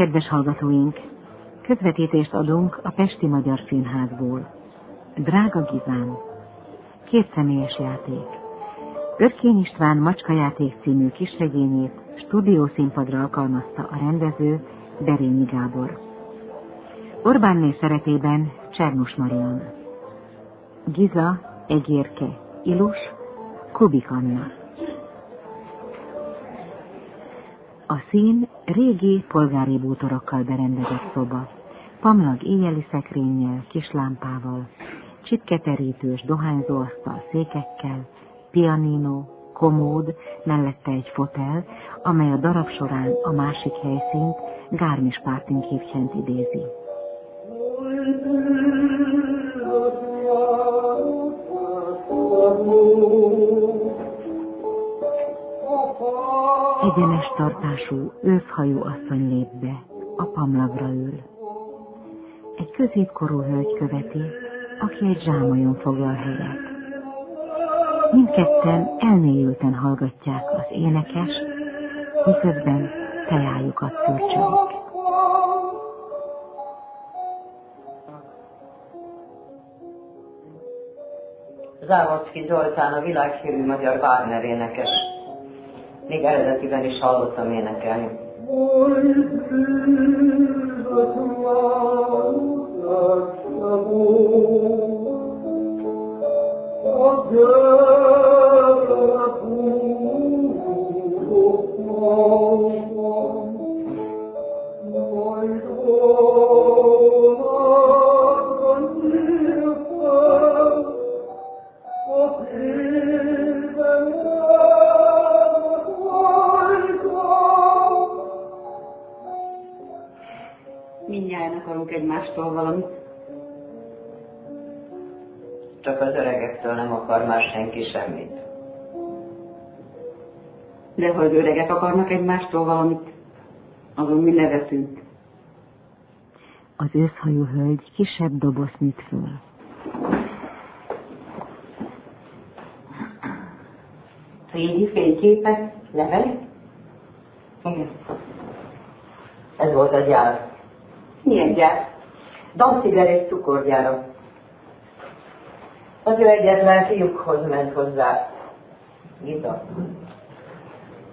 Kedves hallgatóink, közvetítést adunk a Pesti Magyar Színházból. Drága Gizán, két személyes játék. Örkény István Macskajáték című kisregényét stúdiószínpadra alkalmazta a rendező Berényi Gábor. Orbánné szeretében Csernus Marian. Giza Egérke Ilus Kubik Anna. A szín régi polgári bútorokkal berendezett szoba, pamlag éjjeli szekrényel, kislámpával, csipketerítős dohányzóasztal székekkel, pianino, komód, mellette egy fotel, amely a darab során a másik helyszínt Gármis Pártinkirchent idézi. Egyenes tartású, őszhajú asszony lép be, a pamlagra ül. Egy középkorú hölgy követi, aki egy zsámolyon foglal helyet. Mindketten elmélyülten hallgatják az énekes, miközben tejájukat szürcsölik. Závodszki Zoltán a világhírű magyar Wagner énekes. Még eredetiben is hallottam énekelni. Mindjárt akarnak egymástól valamit, azon mi nevetünk. Az őszhajú hölgy kisebb doboz nyit föl. Régi fényképek, levelek? Igen. Ez volt a gyár. Milyen gyár? Danziger egy cukorgyára. Az ő egyetlen fiúkhoz ment hozzá. Giza.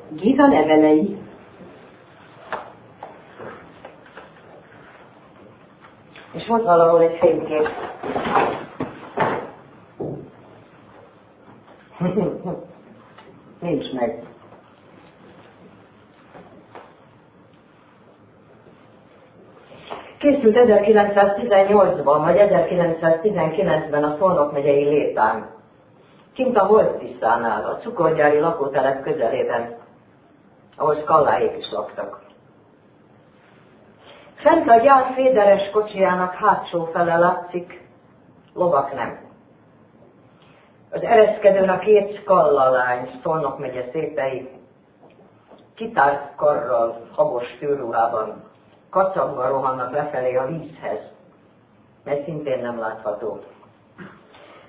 Giza levelei. És volt valahol egy fénykép. Nincs meg. Készült 1918-ban, vagy 1919-ben a Szolnok megyei Létán. Kint a Holtisztánál, a cukorgyári lakótelep közelében, ahol skalláék is laktak. Fent a gyár féderes kocsijának hátsó fele látszik, lovak nem. Az ereszkedőn a két skallalány, Szolnok megye szépei, kitárt karral, habos főruhában, kacagva rohannak lefelé a vízhez, mert szintén nem látható.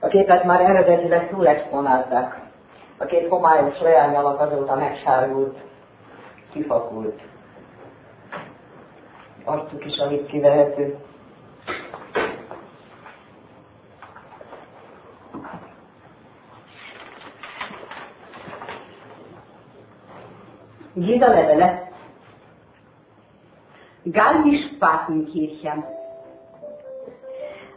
A képet már eredetileg túlexponálták. A két homályos leányalak azóta megsárgult, kifakult. Arcuk is alig kivehető. Giza levele. Garmisch-Partenkirchen.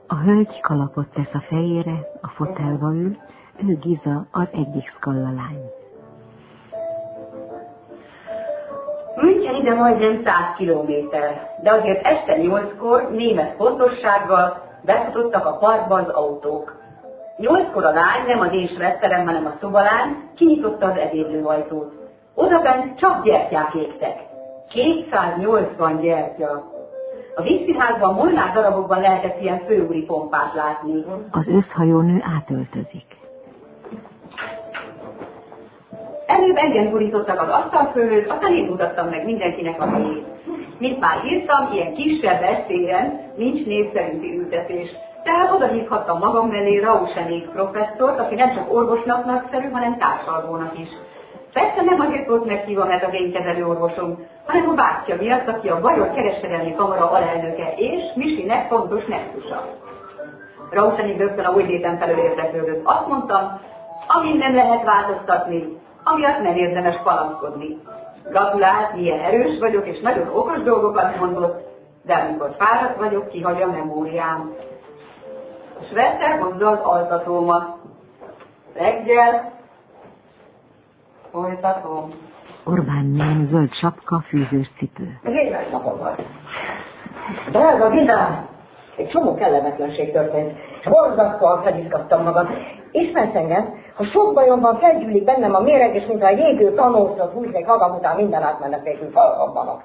A hölgy kalapot tesz a fejére, a fotelba ül, ő Giza az egyik szkallalány. München ide majdnem 100 kilométer, de azért este nyolckor német pontossággal befutottak a parkba az autók. Nyolckor a lány, nem az én svetterem, hanem a szobalány, kinyitotta az ebédlőajtót. Oda bent csak gyertyák égtek. 280 gyertya. A vízszínházban molnár darabokban lehetett ilyen főúri pompát látni. Az őszhajó nő átöltözik. Előbb engem gurítottak az asztal fölött, aztán én mutattam meg mindenkinek a helyét. Mint már írtam, ilyen kisebb estéren nincs név szerinti ültetés. Tehát oda hívhattam magam mellé Rausenék professzort, aki nem csak orvosnak nagyszerű, hanem társalgónak is. Persze nem azért volt meghívva, mert az én kezelő orvosom, hanem a bátyja miatt, aki a Bajor Kereskedelmi Kamara alelnöke és Misinek fontos nexusa. Rausenig rögtön a új léten felől érdeklődött. Azt mondtam, amin nem lehet változtatni, amiatt nem érdemes panaszkodni. Gratulált, milyen erős vagyok, és nagyon okos dolgokat mondott, de amikor fáradt vagyok, kihagy a memóriám. És vette hozzá az altatómat. Reggel folytatom. Orbán nén zöld sapka, fűzős cipő. Rémes napom volt. Drága Gizám, egy csomó kellemetlenség történt, borzasztóan felizgattam magam. Ismersz engem? Ha sok bajom van, felgyűlik bennem a méreg, és mintha a jégő kanócot húznék magam után minden átmenet nélkül felrobbanok.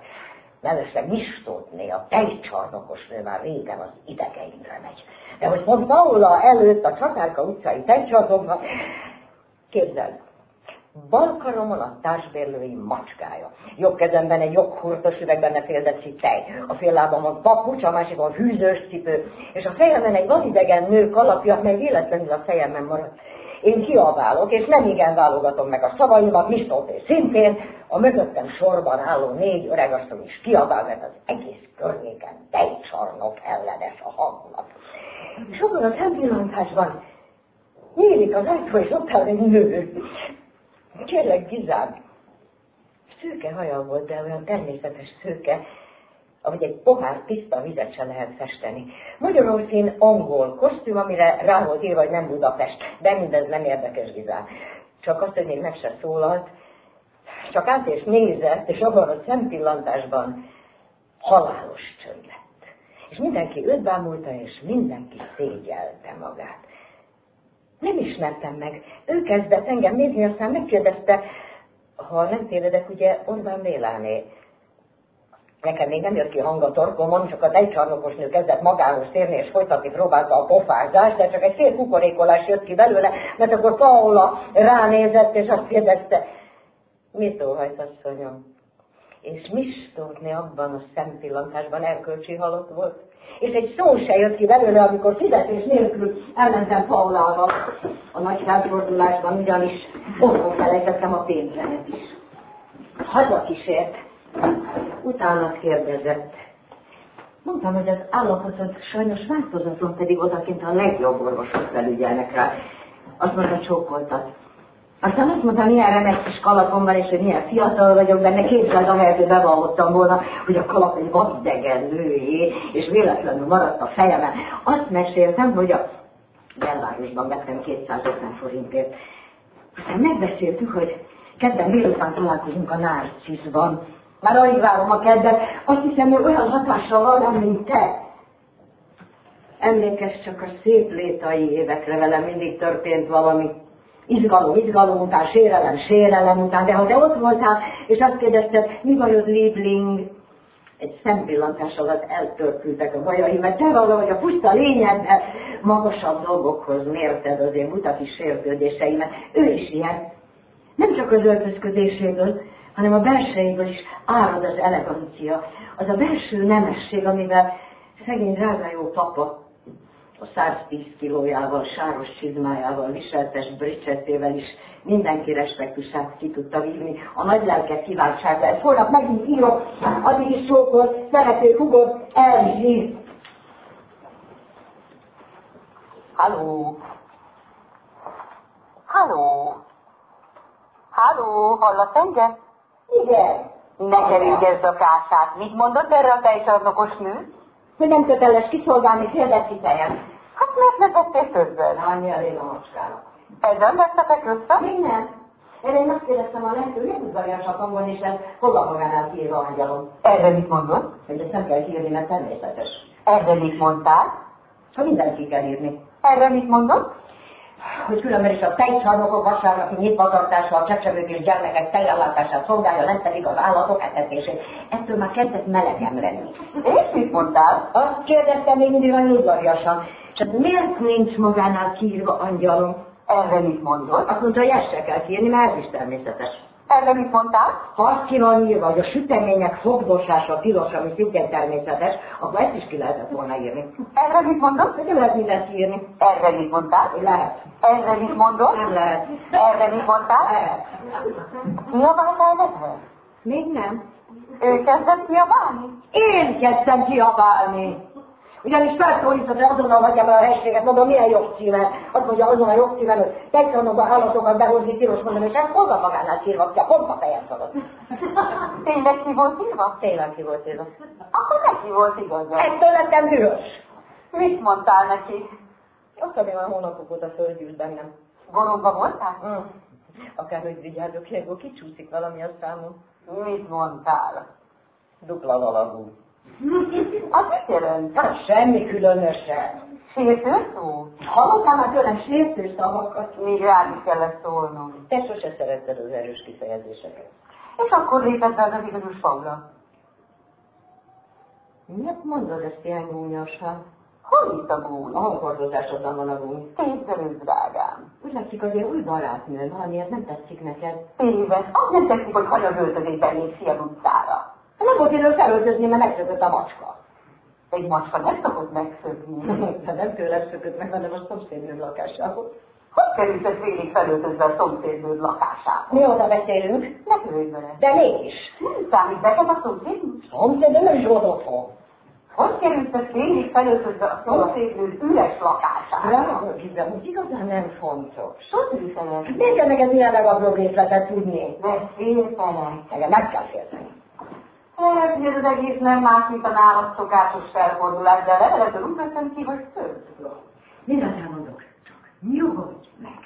Mellesleg Mistótné, a tejcsarnokos nő már régen az idegeimre megy. De hogy pont Paula előtt a Csatárka utcai tejcsarnokban, képzeld, Bal karomon a társbérlői macskája. Jobb kezemben egy joghurtos üveg benne féldeci tej. A fél lábamon papucs, a másikon hűzős cipő, és a fejemben egy vadidegen nő kalapja, mely véletlenül a fejemben maradt. Én kiabálok, és nem igen válogatom meg a szavaimat, Mistót és szintén a mögöttem sorban álló négy öregasszony is kiabál, mert az egész környéken tejcsarnok ellenes a hangulat. És abban a szempillantásban nyílik az ajtó, és ott áll egy nő. Kérlek, Gizám, szőke haja volt, de olyan természetes szőke, ahogy egy pohár tiszta vizet se lehet festeni. Magyarországon angol kosztüm, amire rá volt írva, hogy nem Budapest, de mindez nem érdekes Gizám. Csak azt, hogy még meg se szólalt, csak át és nézett, és abban a szempillantásban halálos csönd lett. És mindenki őt bámulta, és mindenki szégyelte magát. Nem ismertem meg. Ő kezdett engem nézni, aztán megkérdezte, ha nem tévedek, ugye Orbán Béláné. Nekem még nem jött ki hang a torkomon, csak az egycsarnokos nő kezdett magához térni, és folytatni próbálta a pofázást, de csak egy fél kukorékolás jött ki belőle, mert akkor Paula ránézett, és azt kérdezte, mit óhajt, asszonyom? És Mistótni abban a szempillantásban erkölcsi halott volt és egy szó se jött ki belőle, amikor fizetés nélkül elmentem Paulával a nagy felfordulásban, ugyanis otthon felejtettem a pénzemet is. Hazakísért, utána kérdezett. Mondtam, hogy az állapotod sajnos változatlan, pedig odakint a legjobb orvosok felügyelnek rá. Azt mondta, csókoltat. Aztán azt mondta, milyen remek kis kalapom van, és hogy milyen fiatal vagyok benne, képzeld, ahelyett, bevallottam volna, hogy a kalap egy vadidegen nőjé, és véletlenül maradt a fejemen. Azt meséltem, hogy a belvárosban vettem 250 forintért. Aztán megbeszéltük, hogy kedden délután találkozunk a Narciszban. Már alig várom a kedvet, azt hiszem, hogy olyan hatással van, mint te. Emlékezz csak a szép létai évekre, velem mindig történt valami izgalom, izgalom után, sérelem, sérelem után, de ha te ott voltál, és azt kérdezted, mi bajod, Liebling, egy szempillantás alatt eltörpültek a bajai, mert te valahogy a puszta lényedben magasabb dolgokhoz mérted az én mutat is sértődéseimet. Ő is ilyen. Nem csak az öltözködéséből, hanem a belsejéből is árad az elegancia, az a belső nemesség, amivel szegény drága jó papa a 110 kilójával, sáros csizmájával, viseltes bricsettével is mindenki respektusát ki tudta vívni, a nagy lelke kiváltságát. Holnap megint írok, addig is csókol, szerető hugod, elzsír. Halló! Halló! Halló, hallasz engem? Igen. Ne kerülj a kását. Mit mondott erre a tejcsarnokos nő? hogy nem köteles kiszolgálni kérdezi fejem. Hát miért ne tettél többen? Annyi elég a macskának. Ezen veszetek össze? Még nem. Erre én azt kérdeztem a lehető legudvariasabb hangon, és ez hova magánál kiírva angyalom. Erre mit mondod? Hogy ezt nem kell írni, mert természetes. Erre mit mondtál? Ha mindenki kell írni. Erre mit mondod? Hogy különben is a tejcsarnokok vasárnapi nyitvatartása, a csecsevők és gyermekek tejellátását szolgálja, nem pedig az állatok etetését. Ettől már kezdett melegem lenni. És mit mondtál? Azt kérdeztem még mindig nagyon udvariasan. Csak miért nincs magánál kiírva angyalom? Erre mit mondod? Azt mondta, hogy ezt se kell kiírni, mert ez is természetes. Erre mit mondtál? Ha azt ki van írva, hogy a sütemények fogdosása tilos, ami szintén természetes, akkor ezt is ki lehetett volna írni. Erre mit mondod? De lehet mindent írni. Erre mit mondtál? Lehet. Erre mit mondod? Nem lehet. Erre mit mondtál? Lehet. Kiabáltál neked? Még nem. Ő kezdett kiabálni? Én kezdtem kiabálni. Ugyanis felszólított, hogy azonnal hagyjam el a helységet, mondom, milyen jogcímen. Azt mondja, azon a jogcímen, hogy tegnapban állatokat behozni tilos, mondom, és ezt hol magánál írva ki, pont a fejem szaladt. Tényleg ki volt írva? Tényleg ki volt írva. Akkor neki volt igaza. Ettől lettem dühös. Mit mondtál neki? Azt mondja, a hónapok óta földgyűlt bennem. Goromba voltál? Mm. Akárhogy vigyázok, ilyenkor kicsúszik valami a számon. Mit mondtál? Dupla valagú. Az mit jelent? Hát semmi különösen. Sértő szó? Hallottál már tőlem sértő szavakat? Még rád kellett szólnom. Te sose szeretted az erős kifejezéseket. És akkor lépett be az igazos Paula. Miért mondod ezt ilyen gúnyosan? Hol itt a A gúny? hangordozásodban van a gúny. Képzelő drágám. Úgy látszik azért új barátnő, valamiért nem tetszik neked. Téves, az nem tetszik, hogy hanyag öltözésben mész ki az utcára. Nem volt idő felöltözni, mert megszökött a macska. Egy macska nem szokott megszökni. De nem tőlem szökött meg, hanem a szomszédnőm lakásához. Hogy került ez félig felöltözve a szomszédnőd lakásába? Mióta beszélünk? Ne törődj vele. De mégis. Nem számít neked a szomszédnő? Szomszédnőm nem is volt otthon. Hogy került ez félig felöltözve a szomszédnőd üres lakásába? Nem, hiszem, hogy igazán nem fontos. Sodri felel. Miért kell neked ilyen legapróbb részletet tudni? De féltelek. Engem meg kell félteni. Hát, ez az egész nem más, mint a nálam szokásos felfordulás, de a leveletől úgy veszem ki, hogy több. Mindent elmondok, csak nyugodj meg.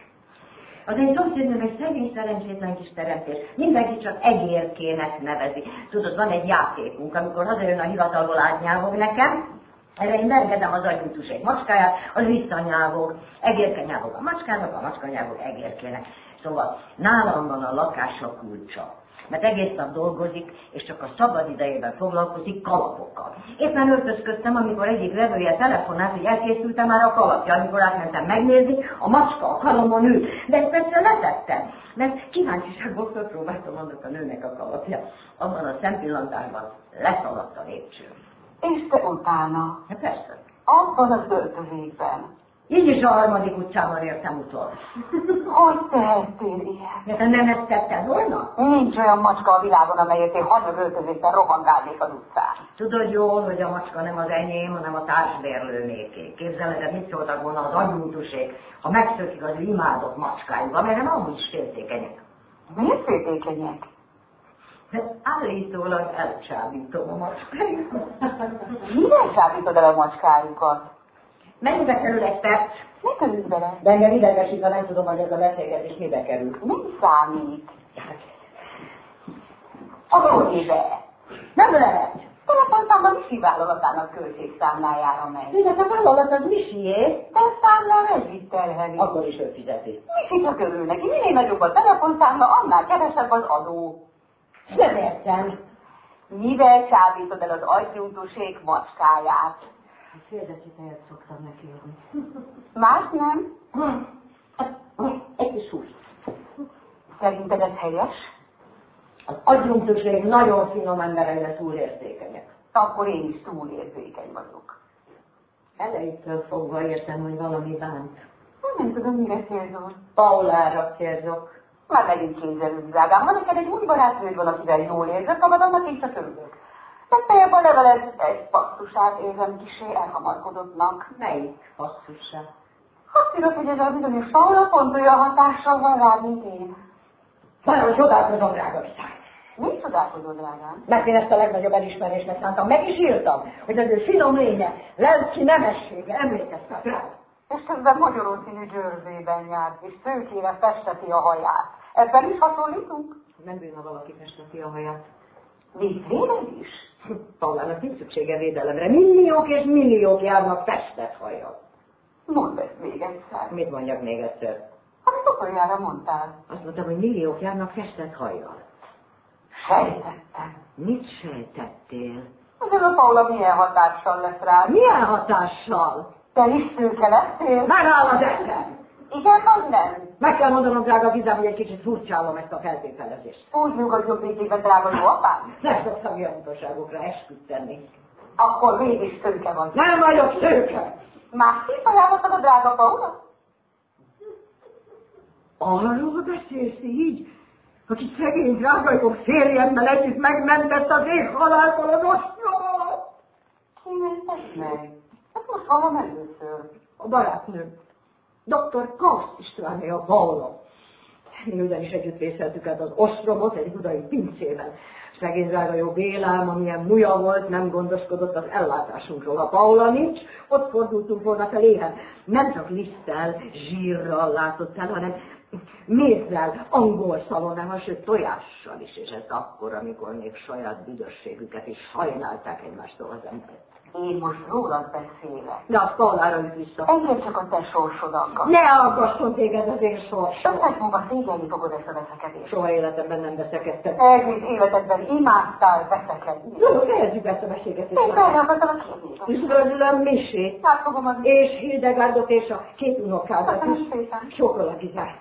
Az én szomszédnőm egy szegény, szerencsétlen kis teremtés. Mindenki csak egérkének nevezi. Tudod, van egy játékunk, amikor hazajön a hivatalból átnyávog nekem, erre én mergedem az agyútuség macskáját, az visszanyávog, egérke nyávog a macskának, a macska nyávog egérkének. Szóval nálam van a lakása kulcsa mert egész nap dolgozik, és csak a szabad idejében foglalkozik kalapokkal. Éppen öltözködtem, amikor egyik vevője telefonált, hogy elkészültem már a kalapja, amikor átmentem megnézni, a macska a kalomon ült. De ezt persze letettem, mert kíváncsiságból fölpróbáltam annak a nőnek a kalapja. Abban a szempillantásban leszaladt a lépcső. És te utána, Hát persze. abban az öltözékben, Így is a harmadik utcában értem utol. hogy tehettél ilyen? De nem ezt tetted volna? Nincs olyan macska a világon, amelyet én hanyag öltözékben rohangálnék az utcán. Tudod jól, hogy a macska nem az enyém, hanem a társbérlőnéké. Képzeled, el, mit szóltak volna az anyútusék, ha megszökik az imádott macskájuk, amelyre amúgy is féltékenyek. Miért féltékenyek? De állítólag elcsábítom a macskájukat. Mivel csábítod el a macskájukat? Mennyibe kerül egy perc? Ne törődj bele. De engem idegesít, ha nem tudom, hogy ez a beszélgetés mibe kerül. Nem számít. A éve. Nem lehet! Telefonszámban Misi vállalatának költségszámlájára megy. De a vállalat az Misié, De a számlán együtt terheli. akkor is ő fizeti. Misi csak örül neki. Minél nagyobb a telefonszámla, annál kevesebb az adó. Nem értem. Mivel csábítod el az agynyújtóség macskáját? Félzeti tejet szoktam neki adni. Más nem? Egy kis hús. Szerinted ez helyes? Az adjunktuség nagyon finom embereire túlérzékenyek. Akkor én is túlérzékeny vagyok. Elejétől fogva értem, hogy valami bánt. Nem tudom, mire célzol. Paulára célzok. Már megint kézelődj, drágám. Ha neked egy új barátnőd van, akivel jól érzed magad, annak én csak örülök. Legfeljebb a leveled egy passzusát érzem kisé elhamarkodottnak. Melyik passzussá? Azt írod, hogy ez a bizonyos Paula pont olyan hatással van rád, mint én. Nagyon csodálkozom, drága viszály. Mit csodálkozol, drágám? Mert én ezt a legnagyobb elismerésnek szántam. Meg is írtam, hogy az ő finom lénye, lelki nemessége emlékeztet rá. És közben magyaró színű győrzében járt, és szőkére festeti a haját. Ebben is hasonlítunk? Nem bűn, ha valaki festeti a haját. Védvéled is? Paulának nincs szüksége védelemre. Milliók és milliók járnak festett hajjal. Mondd ezt még egyszer. Mit mondjak még egyszer? Amit utoljára mondtál. Azt mondtam, hogy milliók járnak festett hajjal. Sejtettem. Mit sejtettél? Az a Paula milyen hatással lesz rád? Milyen hatással? Te is szőke lettél? Megáll az eszem! Igen, vagy nem? Meg kell mondanom, drága Gizám, hogy egy kicsit furcsálom ezt a feltételezést. Úgy nyugodjon békébe, drága jó apám. Nem szoktam ilyen utasságokra esküt tenni. Akkor mégis tőke vagy. Nem vagyok szőke! Másképp ajánlottad a drága Paula? Arról beszélsz így, aki szegény drága jó férjemmel együtt megmentett az ég haláltól az ostromot. Ki mentett meg? Hát most hallom először. A barátnőm. Dr. Istvánné a Paula. Mi ugyanis együtt vészeltük át az ostromot egy budai pincében. Szegény drága jó Bélám, amilyen muja volt, nem gondoskodott az ellátásunkról. A Paula nincs, ott fordultunk volna feléhez. Nem csak liszttel, zsírral látott el, hanem mézzel, angol szalonnával, sőt tojással is, és ez akkor, amikor még saját büdösségüket is sajnálták egymástól az emberek. Én most rólad beszélek. De az Paulára jut vissza. Engem csak a te sorsod aggaszt. Ne aggasson téged az én sorsom. Ötlet múlva szégyelni fogod ezt a veszekedést. Soha életemben nem veszekedtem. Egész életedben imádtál veszekedni. No, fejezzük ezt a beszélgetést. Én felrakadtam a képét. Üdvözlöm Misét, Hát fogom az... és Hildegardot, és a két unokádat is. szépen. Gizár.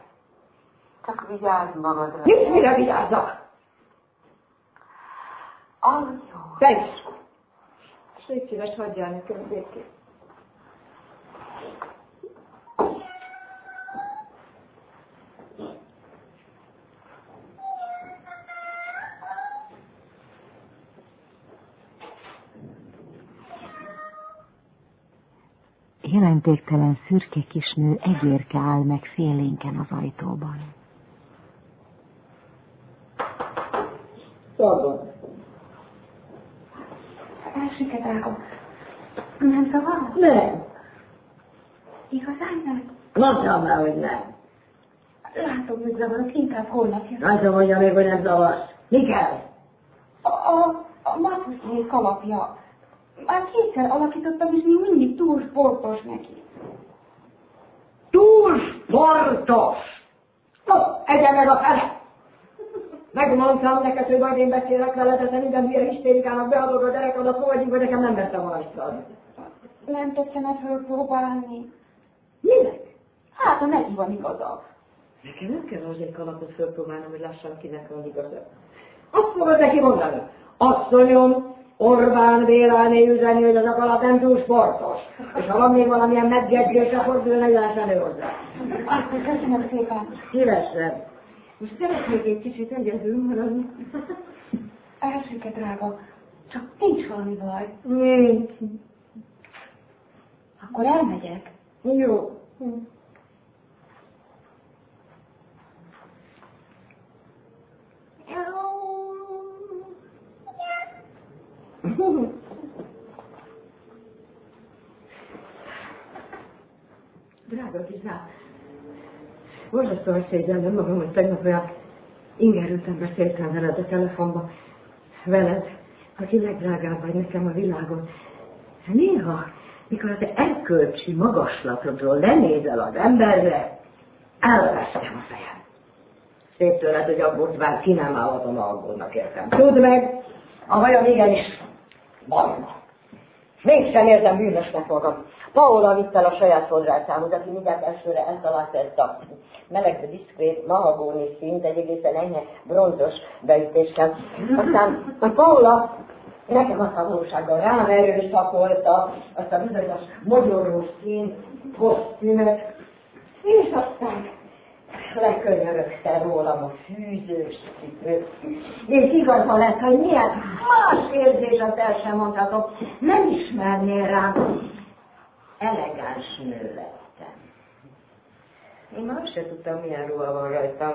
Csak vigyázz magadra. Nincs mire vigyázzak. Aludj jó. Te is. Légy szíves, hagyjál nekem békét. Jelentéktelen szürke kisnő egérke áll meg félénken az ajtóban. Szabad. Elsőket rágom. Nem zavar? Nem. Igazán nem? Mondtam már, hogy nem. Látom, hogy zavarok, inkább holnap jön. Rajta mondja még, hogy nem zavarsz. Mi kell? A, a, a mapuszné kalapja. Már kétszer alakítottam, és még mindig túl sportos neki. Túl sportos! No, egyen meg a fele! Megmondtam neked, hogy majd én beszélek veled, de minden hülye histérikának beadod a derekadat, fogadjuk, hogy nekem nem vettem a rajtad. Nem tetszene fölpróbálni. Minek? Hát, ha neki van igaza. Nekem nem kell azért kalapot fölpróbálnom, hogy lássam, kinek van igaza. Azt fogod neki mondani. Asszonyom, Orbán Béláné üzenni, hogy az a kalap nem túl sportos. És ha van még valamilyen megjegyzés, akkor bőlegyen elő hozzá. Azt köszönöm szépen. Szívesen. Most szeretnék egy kicsit egyedül maradni. Elsőke drága, csak nincs valami baj. Nincs. Akkor elmegyek. Jó. Drága Gizá, borzasztóan szégyellem magam, hogy tegnap olyan ingerülten beszéltem veled a telefonban. Veled, aki legdrágább vagy nekem a világon. Néha, mikor az erkölcsi magaslatodról lenézel az emberre, elvesztem a fejem. Szép tőled, hogy aggódsz, bár ki nem állhatom, ha aggódnak értem. Tudd meg, a hajam igenis barna. Mégsem érzem bűnösnek magam. Paola vitt el a saját fodrászához, aki mindjárt elsőre eltalálta ezt a meleg, de diszkrét, mahagóni szint, egy egészen enyhe, bronzos beütéssel. Aztán a Paola nekem a valósággal rám erőszakolta, azt a bizonyos mogyorós szín, kosztümöt, és aztán lekönyörögte rólam a fűzős cipőt. És igaza lett, hogy milyen más érzés, azt el sem mondhatom. Nem ismernél rám. Elegáns nő lettem. Én már sem tudtam, milyen ruha van rajtam.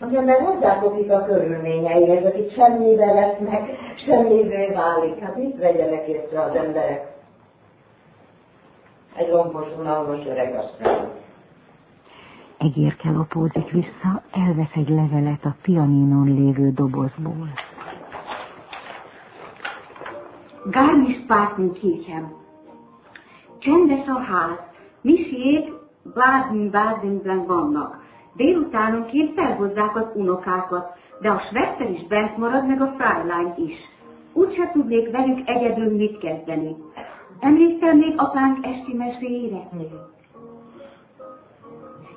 Az ember hozzáfogik a körülményeihez, akik semmibe lesznek, semmivé válik. Hát mit vegyenek észre az emberek? Egy rompos, unalmas öreg aztán. Egérke lopózik vissza, elvesz egy levelet a pianinon lévő dobozból. Gar is Pátenkirchen. Csendes a ház. Misék Baden-Badenben vannak. Délutánonként felhozzák az unokákat, de a Schwester is bent marad, meg a Fräulein is. Úgyse tudnék velük egyedül mit kezdeni. Emlékszel még apánk esti meséjére?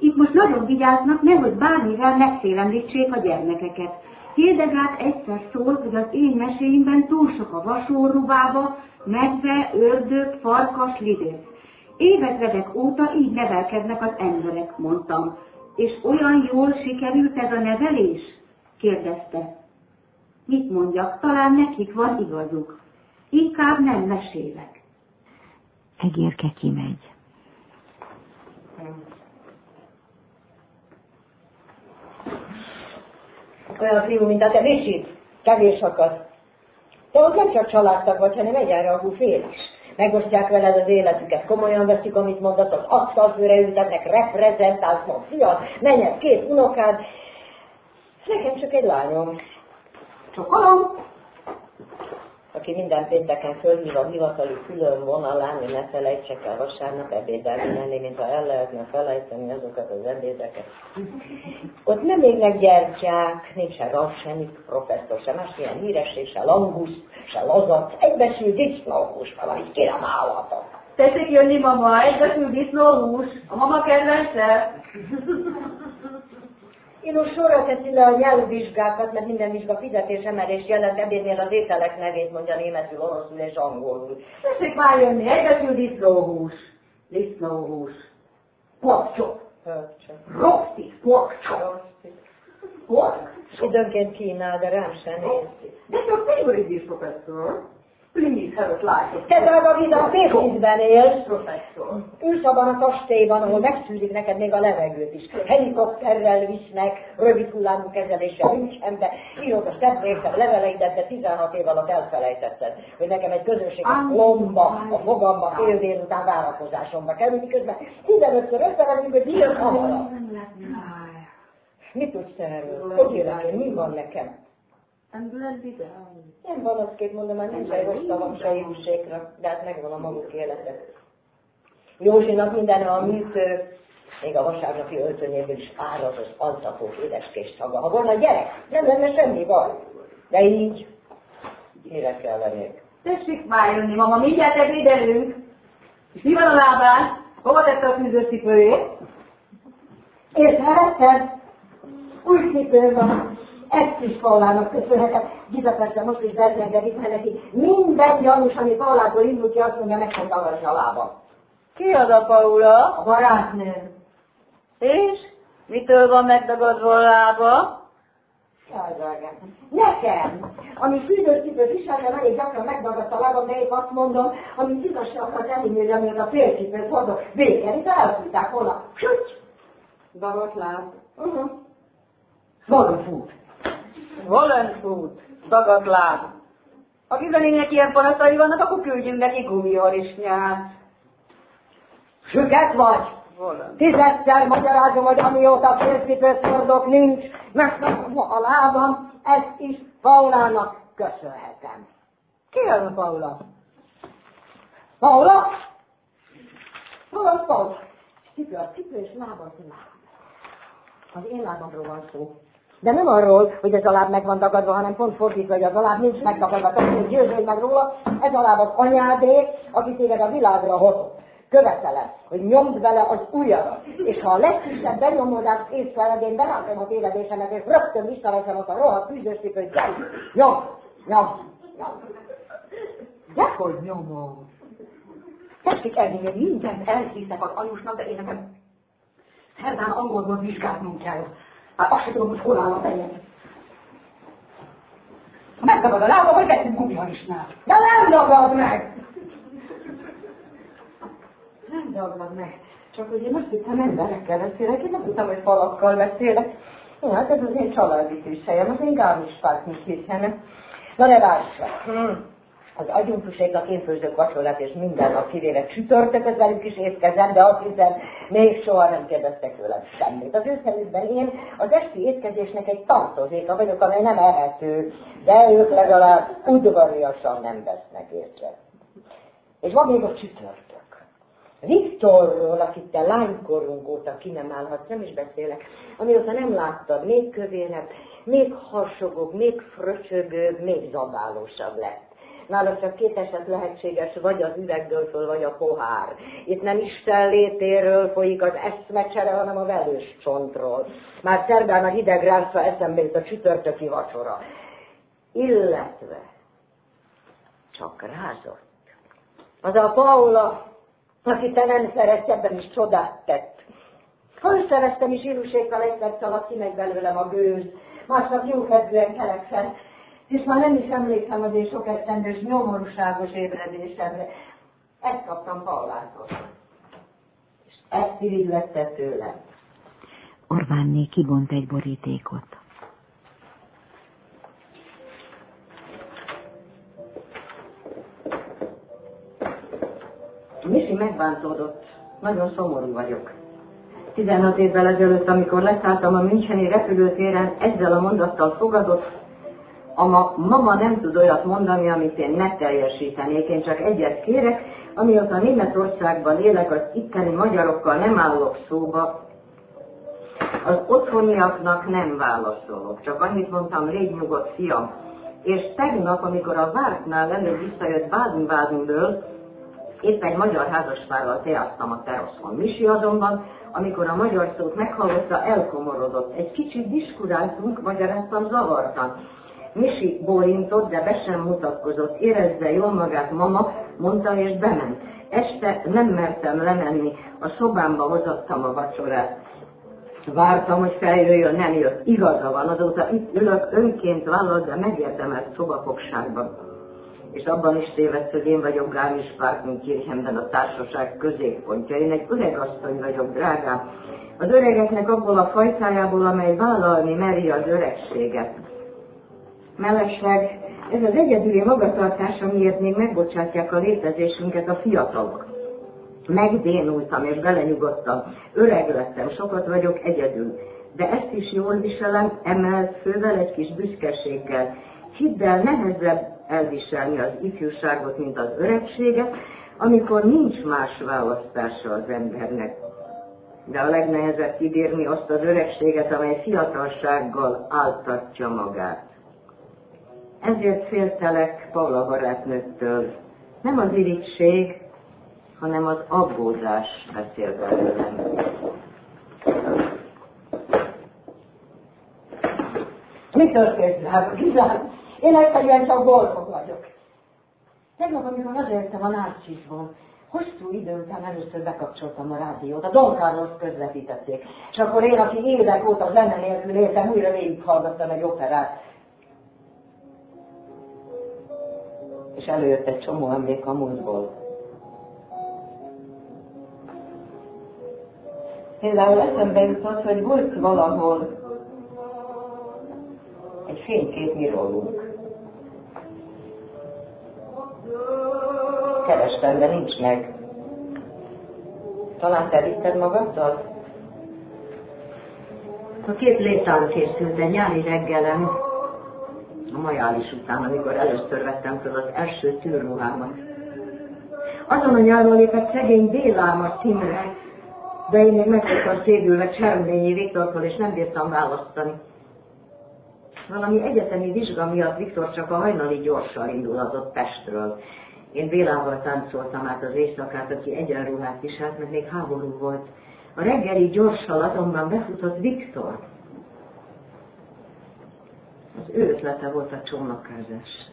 Itt most nagyon vigyáznak, nehogy bármivel megfélemlítsék a gyermekeket. Hildegát egyszer szólt, hogy az én meséimben túl sok a vasórrubába, medve, ördög, farkas, lidész. Évezredek óta így nevelkednek az emberek, mondtam. És olyan jól sikerült ez a nevelés? kérdezte. Mit mondjak, talán nekik van igazuk. Inkább nem mesélek. Egérke kimegy. Olyan fiú, mint a te Visit, kevés akad. Te ott nem csak családtag vagy, hanem egyenrangú fél is. Megosztják veled az életüket, komolyan veszik, amit mondasz, az asztalfőre ültetnek, reprezentálsz, mond fiad, menjed két unokád. Nekem csak egy lányom. Csokolom! Aki minden pénteken fölhív a hivatali külön vonalán, hogy ne felejtsek el vasárnap ebédelni menni, mint ha el lehetne felejteni azokat az ebédeket. Ott nem égnek gyertyák, nincs se rav, se professzor, se más ilyen híresség, se langusz, se lazat, egybesül disznóhús, valami kérem állatok. Tessék jönni, mama, egybesül disznóhús, a mama kedvence. Író sorra teszi le a nyelvvizsgákat, mert minden vizsga fizetésemelés jelent ebédnél az ételek nevét mondja németül, oroszul és angolul. Tessék már jönni, egyetül disznóhús. Disznóhús. Porcsok. Rosti, porcsok. Pork. Időnként kínál, de rám sem néz. Your favorite dish, professor. Please have a slice. Te drága vida, a férfizben élsz. Ülsz abban a kastélyban, ahol megszűrik neked még a levegőt is. Helikopterrel visznek, rövid hullámú kezeléssel Münchenbe, írod a szeprészebb leveleidet, de 16 év alatt elfelejtetted, hogy nekem egy közönséges lomba, a fogamba fél délután várakozásomba kerül, miközben 15-ször összevelünk, hogy jön hamarabb. Mit tudsz erről? Hogy élek Mi van nekem? Nem van azt mondom, mert nincs egy rossz szavam se írussékra, de hát megvan a maguk élete. Józsinak minden a műtő, még a vasárnapi öltönyéből is árad az altató édeskés szaga. Ha volna gyerek, nem lenne semmi baj. De így, mire kell lennék? Tessék már jönni, mama, mindjárt ebédelünk. És mi van a lábán? Hova tette a fűzőcipőjét? Észrevetted? Új cipő van. Ezt is Paulának köszönhetem. Giza persze most is berzengedik, mert neki minden gyanús, ami Paulától indul ki, azt mondja, meg kell a lába. Ki az a Paula? A barátnő. És? Mitől van megdagadva a lába? Jaj. Nekem, ami fűdőcipőt viseltem, elég gyakran megdagadt a lábam, de épp azt mondom, ami igazságokat elinőri, amiért a félcipőt hordok. Béken, itt elfújták volna. Süty! Dagadt láb. Uh-huh. Való fut. Wallenfoot, dagadt láb. Ha kizenének ilyen panaszai vannak, akkor küldjünk neki gumiharisnyát. Süket vagy? Tizedszer magyarázom, hogy amióta félcipőt hordok nincs, mert a lábam, ezt is Paulának köszönhetem. Ki az a Paula? Paula? Paula, Paula. Cipő a cipő és lába a láb. Az én lábamról van szó. De nem arról, hogy ez a láb meg van dagadva, hanem pont fordítva, hogy az a láb nincs megdagadva. Tehát győződj meg róla, ez a láb az anyádé, aki téged a világra hozott. Követelem, hogy nyomd vele az ujjadat. És ha a legkisebb benyomódást észreved, én belátom a tévedésemet, és rögtön visszaveszem ott a rohadt hogy gyere, nyom, nyom, nyom. Dehogy nyomom. Tessék ennél, mindent elhiszek az anyusnak, de én nekem szerdán angolból vizsgálnunk kell. Hát azt sem tudom, hogy hol áll a fejem. Ha megdagad a lába, vagy veszünk gumiharisnál. De nem dagad meg! Nem. Csak hogy én azt hittem emberekkel beszélek, én nem tudtam, hogy falakkal beszélek. Ja, hát ez az én családi tűzhelyem, az én gámispártnyi hiszem. Na ne várj hmm az agyuntuségnak én főzök vacsorát, és minden nap kivéve csütörtököt velük is étkezem, de azt hiszem, még soha nem kérdeztek tőlem semmit. Az őszerűzben én az esti étkezésnek egy tartozéka vagyok, amely nem ehető, de ők legalább udvariasan nem vesznek észre. És van még a csütörtök. Viktorról, akit te lánykorunk óta ki nem állhatsz, nem is beszélek, amióta nem láttad, még kövényebb, még hasogok, még fröcsögőbb, még zabálósabb lett Náluk csak két eset lehetséges, vagy az üvegdől föl, vagy a pohár. Itt nem Isten létéről folyik az eszmecsere, hanem a velős csontról. Már szerdán a hideg rászva eszembe jut a csütörtöki vacsora. Illetve csak rázott. Az a Paula, aki te nem szeretsz, ebben is csodát tett. Ha összevesztem is illusékkal egyszer szaladt ki meg belőlem a gőz, másnap jókedvűen kelekszen, és már nem is emlékszem az én sok esztendős nyomorúságos ébredésemre. Ezt kaptam Paulától. És ezt irigylette tőlem. Orbánné kibont egy borítékot. Misi megbántódott. Nagyon szomorú vagyok. 16 évvel ezelőtt, amikor leszálltam a Müncheni repülőtéren, ezzel a mondattal fogadott, a ma, mama nem tud olyat mondani, amit én ne teljesítenék, én csak egyet kérek, amióta Németországban élek, az itteni magyarokkal nem állok szóba, az otthoniaknak nem válaszolok, csak annyit mondtam, légy nyugodt, fiam. És tegnap, amikor a vártnál előbb visszajött Baden-Badenből, épp egy magyar házaspárral teáztam a teraszon. Misi azonban, amikor a magyar szót meghallotta, elkomorodott. Egy kicsit diskuráltunk, magyaráztam zavartan. Misi bólintott, de be sem mutatkozott. Érezze jól magát mama, mondta és bement. Este nem mertem lemenni, a szobámba hozottam a vacsorát. Vártam, hogy feljöjjön, nem jött. Igaza van, azóta itt ülök, önként vállalt, de megérdemelt szobafogságban. És abban is tévedsz, hogy én vagyok Gális Partenkirchenben a társaság középpontja. Én egy öreg asszony vagyok, drágám. Az öregeknek abból a fajtájából, amely vállalni meri az öregséget. Mellesleg ez az egyedüli magatartás, amiért még megbocsátják a létezésünket a fiatalok. Megdénultam és belenyugodtam, öreg lettem, sokat vagyok egyedül, de ezt is jól viselem, emelt fővel egy kis büszkeséggel. Hidd el, nehezebb elviselni az ifjúságot, mint az öregséget, amikor nincs más választása az embernek. De a legnehezebb kibírni azt az öregséget, amely fiatalsággal áltatja magát. Ezért féltelek Paula barátnőttől. Nem az irigység, hanem az aggódás beszél belőlem. Mi történt, Gizán? Én egyszerűen csak boldog vagyok. Tegnap, amikor hazajöttem a Nárcsizból, hosszú idő után először bekapcsoltam a rádiót, a Don Carlos közvetítették. És akkor én, aki évek óta zene nélkül éltem, újra végighallgattam egy operát. És előjött egy csomó emlék a múltból. Például eszembe jutott, hogy volt valahol egy fénykép mi rólunk. Kerestem, de nincs meg. Talán te vitted magaddal? A két létszám készült egy nyári reggelen, a majális után, amikor először vettem fel az első tűrruhámat. Azon a nyáron lépett szegény Déláma címre, de én még meg voltam szédülve Cserményi Viktortól, és nem bírtam választani. Valami egyetemi vizsga miatt Viktor csak a hajnali gyorsan indulatott Pestről. Én Bélával táncoltam át az éjszakát, aki egyenruhát viselt, mert még háború volt. A reggeli gyorssal azonban befutott Viktor. Ő ötlete volt a csónakázás.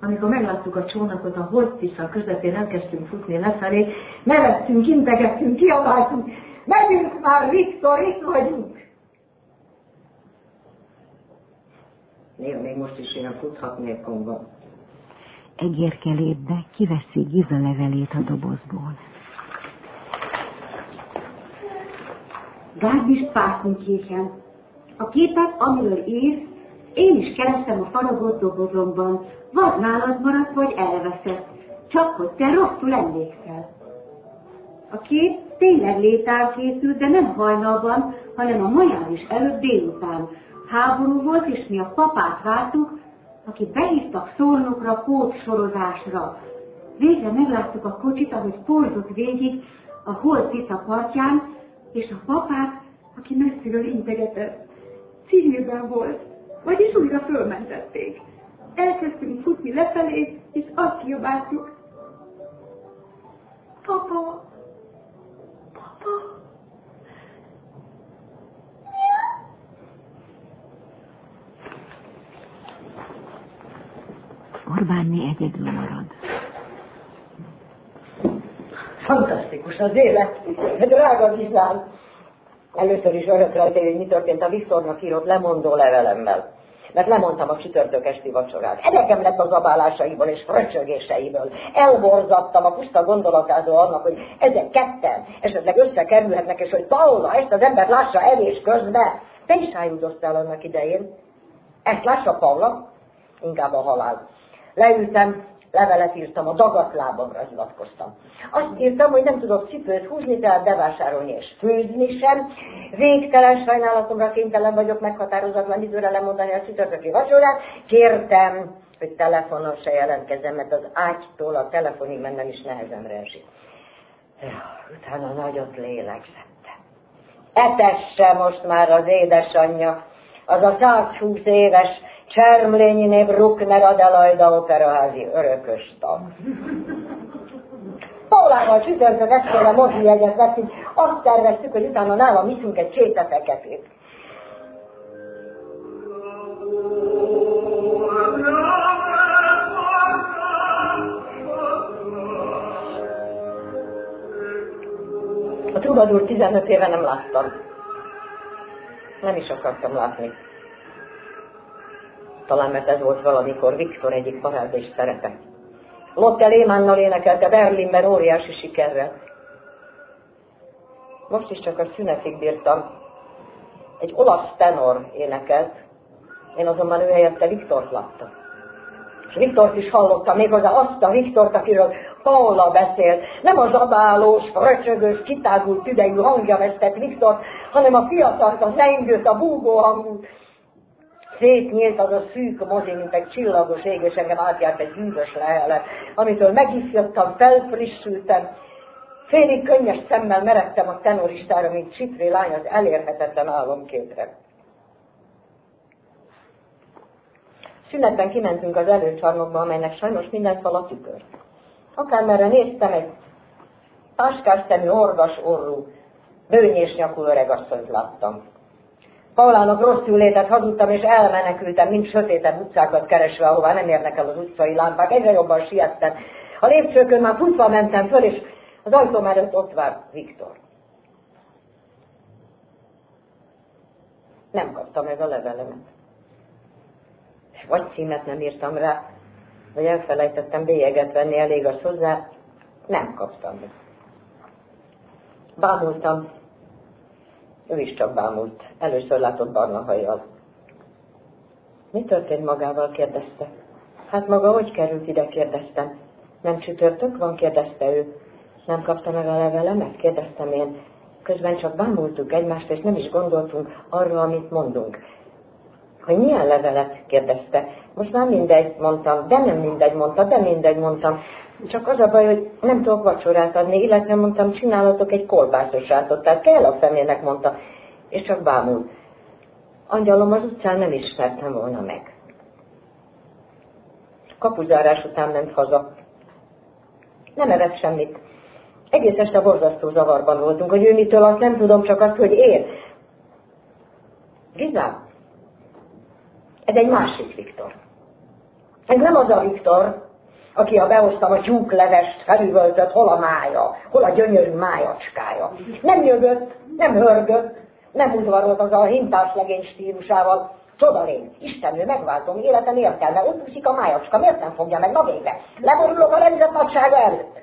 Amikor megláttuk a csónakot, a Holtisza közepén elkezdtünk futni lefelé, nevettünk, integettünk, kiabáltunk, megyünk már, Viktor, itt vagyunk! Néha még most is ilyen futhatnék komba. Egérkelétbe kiveszi Giza levelét a dobozból. Gárdis Pászunkéken. A képet, amiről írsz, én is kerestem a faragott dobozomban. Vagy nálad maradt, vagy elveszett. Csak hogy te rosszul emlékszel. A kép tényleg létál készült, de nem hajnalban, hanem a maján is előbb délután. Háború volt, és mi a papát vártuk, akit behívtak szólnokra, sorozásra. Végre megláttuk a kocsit, ahogy porzott végig a holt Tisza partján, és a papát, aki messziről integetett. Civilben volt, vagyis újra fölmentették. elkezdtünk futni lefelé, és azt kiabáltuk. Papa! Papa! Orbánni egyedül marad. Fantasztikus az élet. Drága Gizán! Először is örökre hogy mi történt a Viktornak írott lemondó levelemmel. Mert lemondtam a csütörtök esti vacsorát. Elegem lett az abálásaiból és fröcsögéseiből. Elborzattam a puszta gondolatázó annak, hogy ezek ketten esetleg összekerülhetnek, és hogy Paula ezt az embert lássa evés közben. Te is ájúdoztál annak idején. Ezt lássa Paula? Inkább a halál. Leültem, levelet írtam, a dagat lábamra hivatkoztam. Azt írtam, hogy nem tudok cipőt húzni, tehát bevásárolni és főzni sem. Végtelen sajnálatomra kénytelen vagyok meghatározatlan időre lemondani a csütörtöki vacsorát. Kértem, hogy telefonon se jelentkezem, mert az ágytól a telefonig mennem is nehezemre esik. Utána nagyot lélegzettem. Etesse most már az édesanyja, az a 120 éves Csermlényiné Bruckner Adelaida operaházi örökös tag. Paulával csütörtök este mozi jegyet vettünk, azt terveztük, hogy utána nálam iszunk egy séta feketét. A Trubadur 15 éve nem láttam. Nem is akartam látni. Talán mert ez volt valamikor Viktor egyik parádés szerepe. Lotte Lehmannnal énekelte Berlinben óriási sikerrel. Most is csak a szünetig bírtam. Egy olasz tenor énekelt, én azonban ő helyette Viktort láttam. És Viktort is hallottam, méghozzá azt a Viktort, akiről Paula beszélt. Nem az abálós, fröcsögös, kitágult tüdejű hangja vesztett Viktort, hanem a fiatalt, az lengőt, a búgó hangú, szétnyílt az a szűk mozi, mint egy csillagos ég, és engem átjárt egy hűvös lehele, amitől megiszjottam, felfrissültem, félig könnyes szemmel meredtem a tenoristára, mint Csipré lány az elérhetetlen álomképre. Szünetben kimentünk az előcsarnokba, amelynek sajnos minden fal a tükör. Akármerre néztem, egy páskás szemű, orgas orrú, bőnyés nyakú öregasszonyt láttam. Paulának rossz létet hazudtam, és elmenekültem, mint sötétebb utcákat keresve, ahová nem érnek el az utcai lámpák. Egyre jobban siettem. A lépcsőkön már futva mentem föl, és az ajtóm előtt ott vár Viktor. Nem kaptam meg a levelemet. És vagy címet nem írtam rá, vagy elfelejtettem bélyeget venni, elég az hozzá, nem kaptam meg. Bámultam, ő is csak bámult. Először látott barna hajjal. Mi történt magával? kérdezte. Hát maga hogy került ide? kérdeztem. Nem csütörtök van? kérdezte ő. Nem kapta meg a levelemet? kérdeztem én. Közben csak bámultuk egymást, és nem is gondoltunk arra, amit mondunk. Hogy milyen levelet? kérdezte. Most már mindegy, mondtam, de nem mindegy, mondta, de mindegy, mondtam. Csak az a baj, hogy nem tudok vacsorát adni, illetve mondtam, csinálatok egy kolbászos rátot, tehát kell a személynek, mondta, és csak bámult. Angyalom az utcán nem ismertem volna meg. Kapuzárás után ment haza. Nem evett semmit. Egész este borzasztó zavarban voltunk, hogy ő mitől azt nem tudom, csak azt, hogy ér. Gizám, ez egy másik Viktor. Ez nem az a Viktor, aki a behoztam a tyúklevest, felüvöltött, hol a mája, hol a gyönyörű májacskája. Nem jövött, nem hörgött, nem udvarolt az a hintás legény stílusával. Csoda lény, Istenő, megváltom, életem értelme, ott úszik a májacska, miért nem fogja meg, na végre? Leborulok a rendezett nagysága előtt.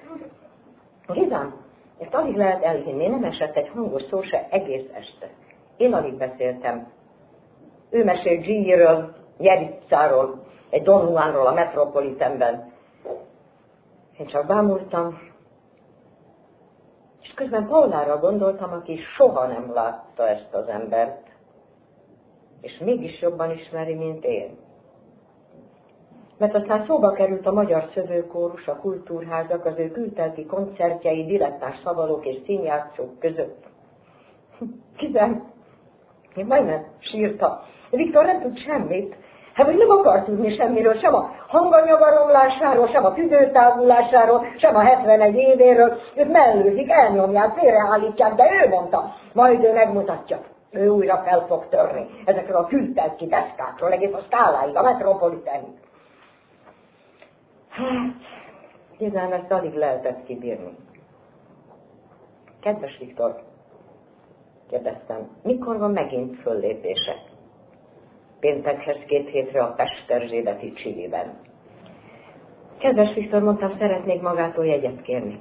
Gizám, ezt alig lehet elhinni, nem esett egy hangos szó se egész este. Én alig beszéltem. Ő mesélt G-ről, egy Don Juanról a Metropolitanben. Én csak bámultam, és közben Paulára gondoltam, aki soha nem látta ezt az embert, és mégis jobban ismeri, mint én. Mert aztán szóba került a magyar szövőkórus, a kultúrházak, az ő kültelti koncertjei, dilettás szavalók és színjátszók között. Kizem, én majdnem sírta. Viktor nem tud semmit, Hát, hogy nem akar tudni semmiről, sem a hanganyagaromlásáról, sem a tüdőtávulásáról, sem a 71 évéről. Őt mellőzik, elnyomják, félreállítják, de ő mondta, majd ő megmutatja. Ő újra fel fog törni ezekről a kültelt ki deszkákról, egész a skáláig, a metropolitánig. Hát, Gézán ezt alig lehetett kibírni. Kedves Viktor, kérdeztem, mikor van megint föllépése? Péntekhez két hétre a Pesterzsébeti Csiliben. Kedves Viktor, mondtam, szeretnék magától jegyet kérni.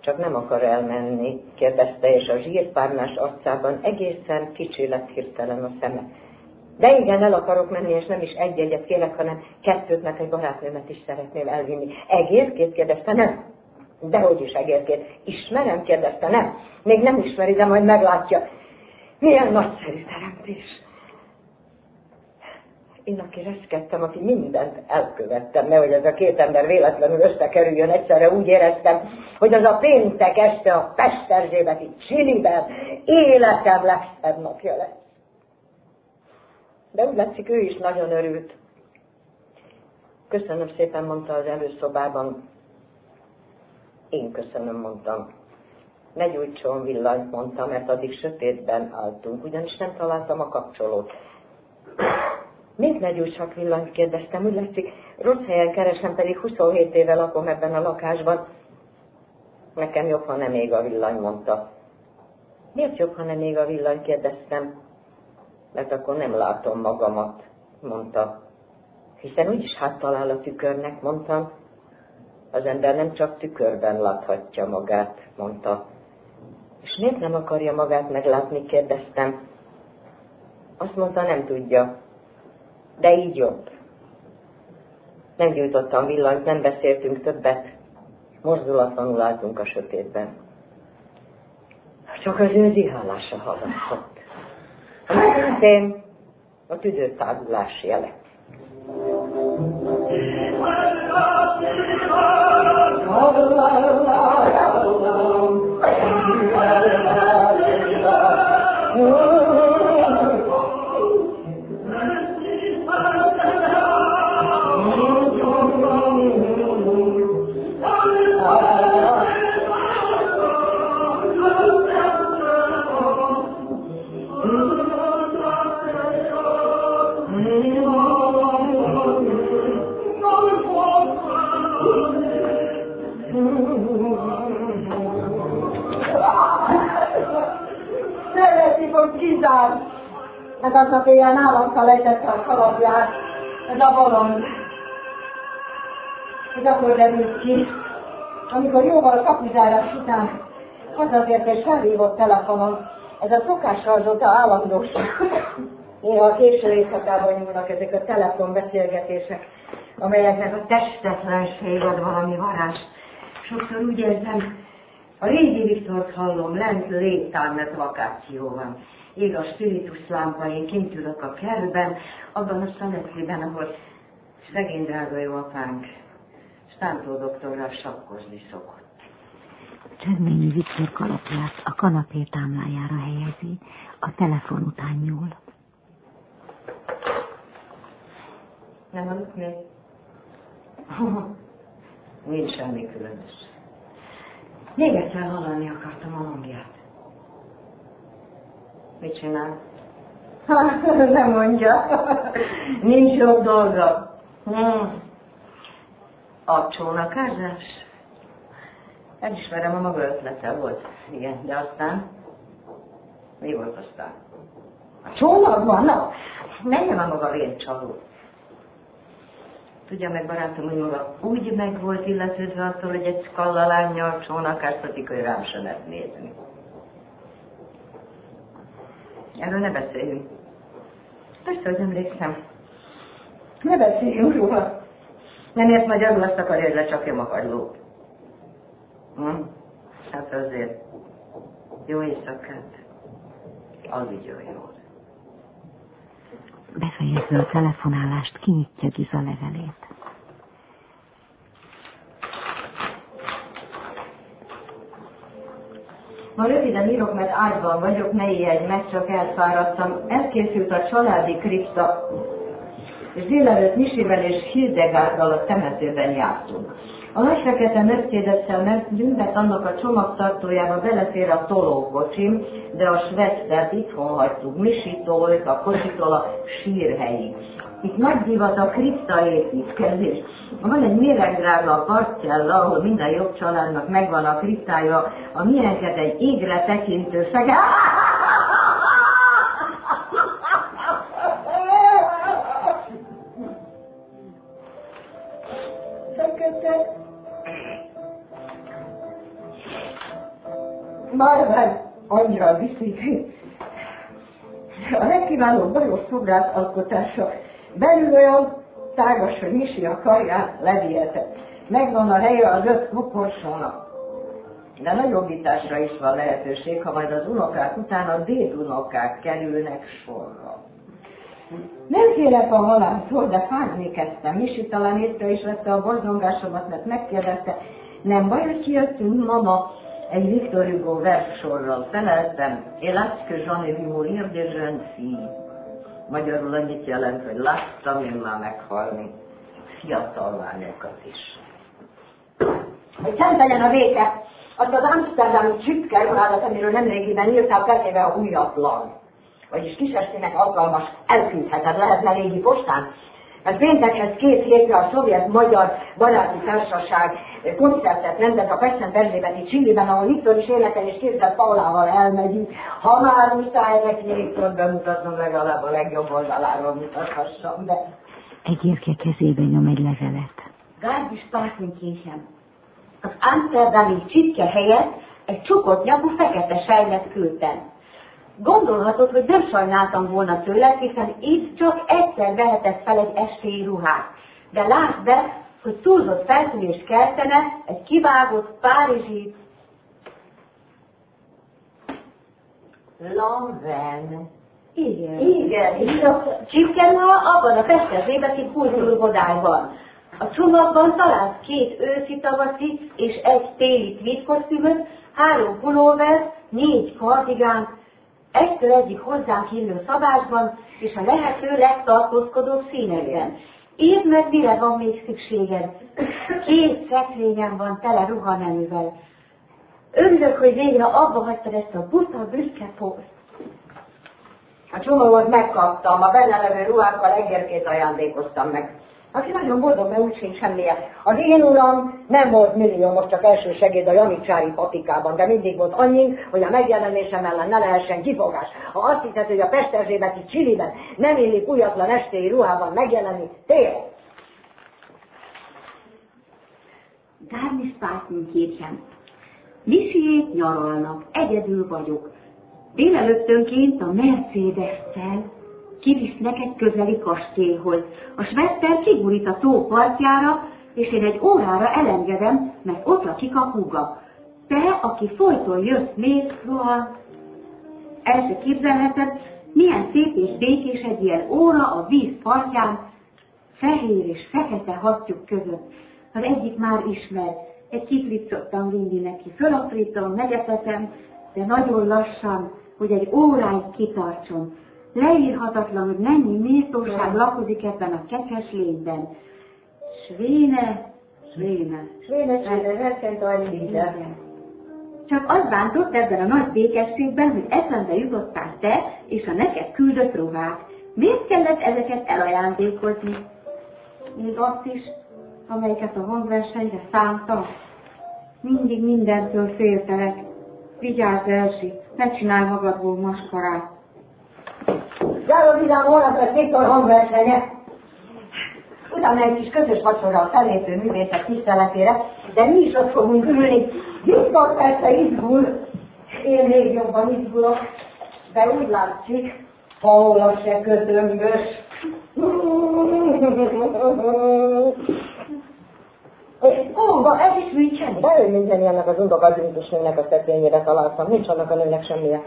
Csak nem akar elmenni, kérdezte, és a zsírpárnás arcában egészen kicsi lett hirtelen a szeme. De igen, el akarok menni, és nem is egy egyet kérek, hanem kettőt, mert egy barátnőmet is szeretném elvinni. Egérkét kérdezte, nem. Dehogy is egérkét. Ismerem, kérdezte, nem. Még nem ismeri, de majd meglátja. Milyen nagyszerű teremtés. Én, aki reszkedtem, aki mindent elkövettem, nehogy ez a két ember véletlenül összekerüljön egyszerre, úgy éreztem, hogy az a péntek este a Pesterzsébeti Csiliben életem legszebb napja lesz. De úgy látszik, ő is nagyon örült. Köszönöm szépen, mondta az előszobában. Én köszönöm, mondtam. Ne gyújtson villanyt, mondta, mert addig sötétben álltunk, ugyanis nem találtam a kapcsolót. Mit ne gyújtsak villanyt, kérdeztem, úgy látszik, rossz helyen keresem, pedig 27 éve lakom ebben a lakásban. Nekem jobb, ha nem ég a villany, mondta. Miért jobb, ha nem ég a villany, kérdeztem mert akkor nem látom magamat, mondta. Hiszen úgyis háttalál a tükörnek, mondtam. Az ember nem csak tükörben láthatja magát, mondta. És miért nem akarja magát meglátni, kérdeztem. Azt mondta, nem tudja. De így jobb. Nem gyújtottam villanyt, nem beszéltünk többet. Mozdulatlanul álltunk a sötétben. Csak az ő zihálása hallatszott. Szintén a tüdőtárulás jele. Aznap éjjel nálam felejtette a kalapját, ez a bolond. Ez akkor derült ki, amikor jóval a kapuzárás után hazatért és felhívott telefonon, ez a szokással azóta állandós. Néha a késő éjszakában nyúlnak ezek a telefonbeszélgetések, amelyeknek a testetlenség ad valami varázs. Sokszor úgy érzem, a régi Viktort hallom, lent létán, mert vakáció van ég a spiritus lámpa, én kint ülök a kertben, abban a szanetliben, ahol szegény drága jó apánk Stántó doktorral sakkozni szokott. Csörményi Viktor kalapját a kanapé támlájára helyezi, a telefon után nyúl. Nem aludt még? Nincs semmi különös. Még egyszer hallani akartam a hangját. Mit csinál? Nem mondja. Nincs jobb dolga. Hmm. A csónakázás? Elismerem, a maga ötlete volt. Igen, de aztán? Mi volt aztán? A csónakban? Na, menjen a maga vércsaló. Tudja meg, barátom, hogy maga úgy meg volt illetődve attól, hogy egy skallalányjal csónakáztatik, hogy rám se lehet nézni. Erről ne beszéljünk. Persze, hogy emlékszem. Ne beszéljünk róla. Nem ért magyarul azt akarja, hogy lecsapjam a kagylót. Hm? Hát azért. Jó éjszakát. Aludjon jól. Befejezve a telefonálást, kinyitja Giza levelét. Ma röviden írok, mert ágyban vagyok, ne ijedj meg, csak elfáradtam. Elkészült a családi kripta. és délelőtt Misivel és Hildegárdal a temetőben jártunk. A nagy fekete Mercedes-szel mentünk, mert annak a csomagtartójába belefér a tolókocsim, de a Schwestert itthon hagytuk, Misitól, a kocsitól a sírhelyig. Itt nagy divat a kripta építkezés. Van egy méregdrága partjella, ahol minden jobb családnak megvan a kriptája, a miénket egy égre tekintő szege. Fekete. Már annyira viszik. A legkiválóbb bajos szobrász alkotása belül olyan tágas, hogy Misi a karját levihetett. Megvan a helye az öt koporsónak. De nagyobbításra is van lehetőség, ha majd az unokák után a dédunokák kerülnek sorra. Nem félek a haláltól, de fázni kezdtem. Misi talán észre is vette a borzongásomat, mert megkérdezte, nem baj, hogy kijöttünk, mama, egy Victor Hugo verssorral feleltem, Hélas que j'en ai vu mourir des jeunes filles. Magyarul annyit jelent, hogy láttam én már meghalni fiatal lányokat is. Hogy szent legyen a véke, azt az Amsterdami csütke ruházat, amiről nemrégiben írtál feltéve a újatlan. Vagyis kisestének alkalmas, elküldheted, lehetne régi postán. Mert péntekhez két hétre a szovjet-magyar baráti társaság koncertet rendez a Pesten Erzsébeti Csilliben, ahol Viktor is énekel és képzett Paulával elmegyünk. Ha már muszáj neki Viktor bemutatnom, legalább a legjobb oldaláról mutathassam be. Egérke kezébe nyom egy levelet. Gárdis Parkinkésem. Az Amsterdami csipke helyett egy csukott nyakú fekete sejlet küldtem. Gondolhatod, hogy nem sajnáltam volna tőled, hiszen itt csak egyszer vehetett fel egy estéi ruhát. De lásd be, hogy túlzott feltűnést keltene egy kivágott párizsi Lanven. Igen. Igen, És a csipkenha abban a festezébeti kultúrbodályban. A csomagban talált két őszi tavaszi és egy téli tweed kosztümöt, három pulóver, négy kardigánt, egytől egyik hozzánk illő szabásban, és a lehető legtartózkodóbb színekben. Írd meg, mire van még szükséged. Két szekrényem van tele ruhaneművel. Örülök, hogy végre abba hagytad ezt a buta, büszke pózt. A csomagot megkaptam, a benne levő ruhákkal egérkét ajándékoztam meg. Aki nagyon boldog, mert úgy sincs semmilyen. Az én uram nem volt milliómos, csak első segéd a janicsári patikában, de mindig volt annyi, hogy a megjelenésem ellen ne lehessen kifogás. Ha azt hiszed, hogy a Pesterzsébeti Csiliben nem illik újatlan estéi ruhában megjelenni, téved. Dárnis Pártnyinkérsen. Misiék nyaralnak, egyedül vagyok. Délelőttönként a Mercedes-szel kivisznek egy közeli kastélyhoz. A Svester kigurít a tó partjára, és én egy órára elengedem, mert ott lakik a húga. Te, aki folyton jössz, mész, rohan, el se képzelheted, milyen szép és békés egy ilyen óra a víz partján, fehér és fekete hattyúk között. Az egyik már ismer, egy kiflit szoktam neki, fölaprítom, megetetem, de nagyon lassan, hogy egy óráig kitartson. Leírhatatlan, hogy mennyi méltóság lakozik ebben a kekes lényben. Svéne, svéne. Svéne, svéne, Igen. Csak az bántott ebben a nagy békességben, hogy eszembe jutottál te és a neked küldött ruhák. Miért kellett ezeket elajándékozni? Még azt is, amelyeket a hangversenyre szántam. Mindig mindentől féltelek. Vigyázz, Elsi, ne csinálj magadból maskarát. Járó vidám lesz Viktor hangversenye. Utána egy kis közös vacsora a fellépő művészek tiszteletére, de mi is ott fogunk ülni. Viktor persze izgul, én még jobban izgulok, de úgy látszik, Paula se kötömbös. Ó, ez is műcseni? De ő minden ilyennek az undokagyuntus nőnek a szekrényére találtam, nincs annak a nőnek semmije.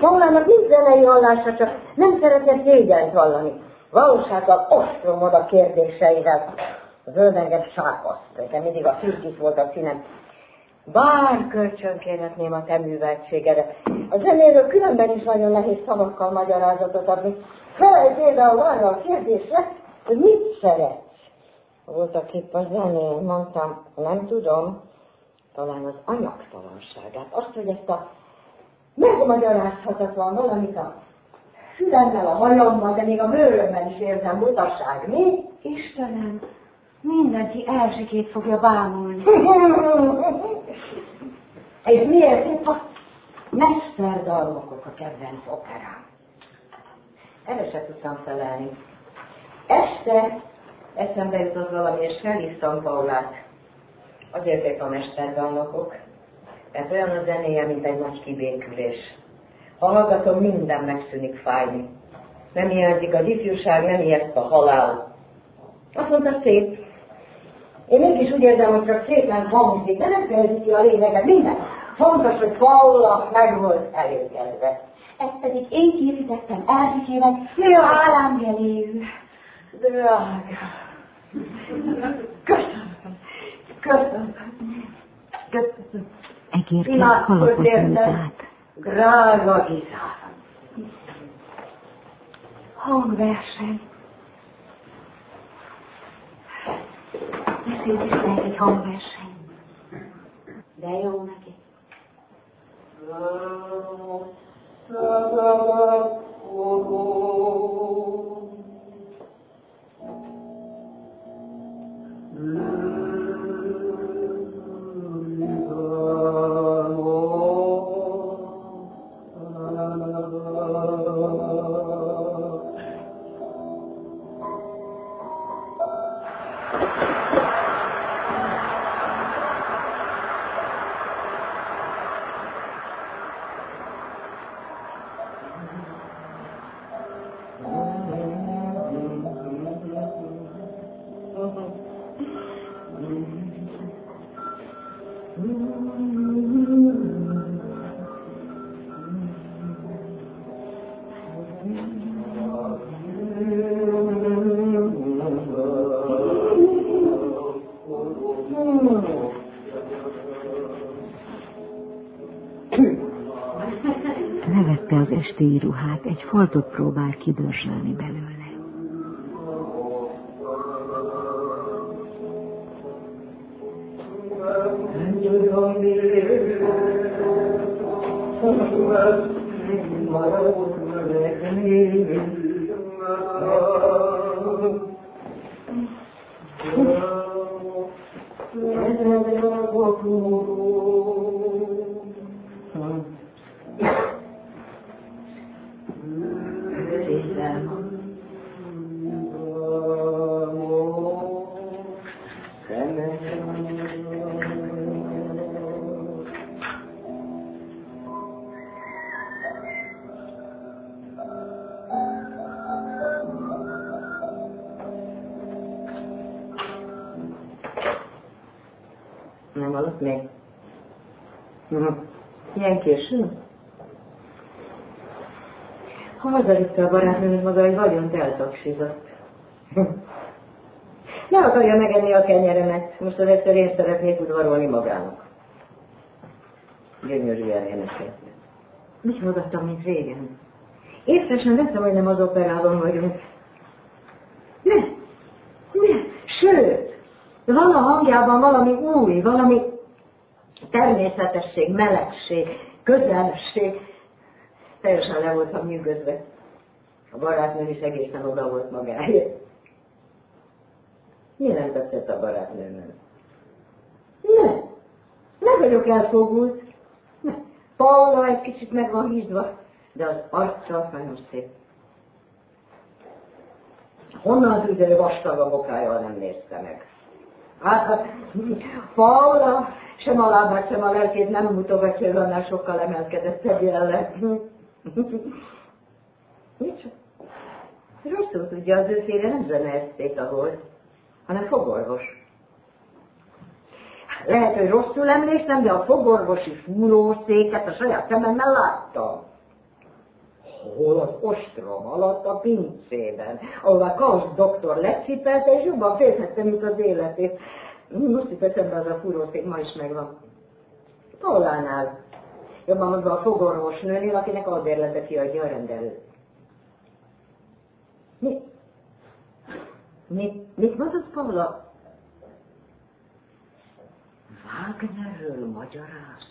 Paulának nincs zenei hallása, csak nem szeretne szégyent vallani. Valósággal ostromod a kérdéseivel. Az engem sápaszt, nekem mindig a fürkis volt a színem. Bár kölcsön kérhetném a te műveltségedet. A zenéről különben is nagyon nehéz szavakkal magyarázatot adni. Felej például arra a kérdésre, hogy mit szeretsz. Voltak épp a zenén, mondtam, nem tudom, talán az anyagtalanságát. Azt, hogy ezt a megmagyarázhatatlan valamit a fülemmel, a hajammal, de még a bőrömmel is érzem butaság. Mi? Istenem, mindenki elsikét fogja bámulni. És miért itt a mesterdalmakok a kedvenc operám? Erre se tudtam felelni. Este eszembe jutott valami, és felhívtam Paulát. Azért épp a mesterdalmakok, mert olyan a zenéje, mint egy nagy kibékülés. Ha hallgatom, minden megszűnik fájni. Nem hiányzik az ifjúság, nem ijeszt a halál. Azt mondta, szép. Én mégis úgy érzem, hogy csak szépen hangzik, de nem fejezi a lényeget, minden. Fontos, hogy Paula meg volt elégedve. Ezt pedig én készítettem Ázsikének, ja. állámjeléül. Drága. Köszönöm. Köszönöm. Köszönöm. Egérke kalapot nyújt át. Drága Giza. Hangverseny. Ezért is lehet egy hangverseny. De jó neki. Levette az esti íruhát, egy foltot próbál kidörzsölni belőle. Eltapsizott. Ne akarja megenni a kenyeremet, most az egyszer én szeretnék udvarolni magának. Gyönyörűen énekelt. Mit hallgattam, mint régen? Észre sem vettem, hogy nem az operában vagyunk. Ne, ne, sőt, van a hangjában valami új, valami természetesség, melegség, közelség. Teljesen le voltam nyűgözve. A barátnő is egészen oda volt magáért. Mi nem tetszett a barátnőmnek? Ne, ne vagyok elfogult. Ne. Paula egy kicsit meg van hízva, de az arca nagyon szép. Honnan tudja, hogy vastag a bokája, nem nézte meg? Hát, Paula sem a lábát, sem a lelkét nem mutogatja, annál sokkal emelkedettebb jelleg. Micsoda? Rosszul tudja, az ő férje nem zeneesztéta volt, hanem fogorvos. Lehet, hogy rosszul emlékszem, de a fogorvosi fúrószéket a saját szememmel láttam. Hol az ostrom alatt a pincében, ahol a Kausz doktor legszipelte, és jobban félhette, mint az életét. Most itt eszembe az a fúrószék, ma is megvan. Paulánál. Jobban mondva a fogorvos nőnél, akinek a bérletet kiadja a rendelő. Mi? Mit, mit mondasz, Paula? Wagnerről magyarázott.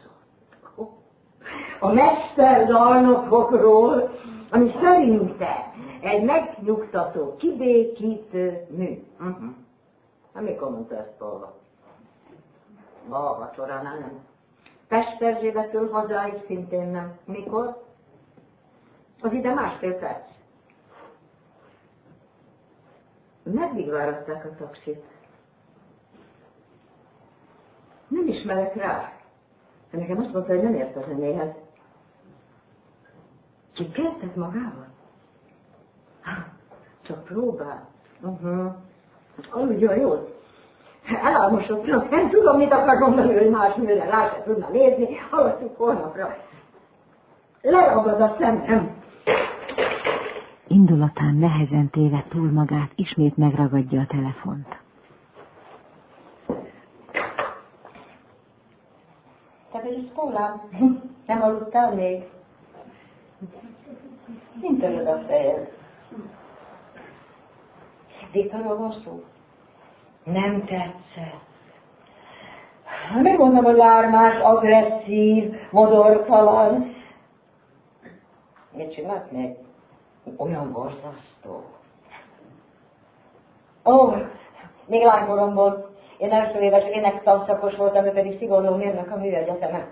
A mesterdalnokokról, ami szerinte egy megnyugtató, kibékítő mű. Uh-huh. Hát mikor mondta ezt Paula? Ma a vacsoránál nem. Pest Erzsébetől hazáig szintén nem. Mikor? Az ide másfél perc. Meddig váratták a taxit? Nem ismerek rá. De nekem azt mondta, hogy nem ért a zenéhez. Ki kezdett magával? Csak próbál. Uh-huh. Aludjon jól. Elálmosodtam, nem tudom, mit akar mondani, hogy más nőre rá se tudna nézni, halasztjuk holnapra. Leragad a szemem. Indulatán nehezen téve túl magát, ismét megragadja a telefont. Te pedig Paula, nem aludtál még? Mint töröd a fejed. Viktorról van szó? Nem tetszett. Nem mondom, hogy lármás, agresszív, modortalan. Mit csinált még? Olyan borzasztó. Ó, még lánykoromból. Én első éves énektanszakos voltam, ő pedig szigorú mérnök a műegyetemen.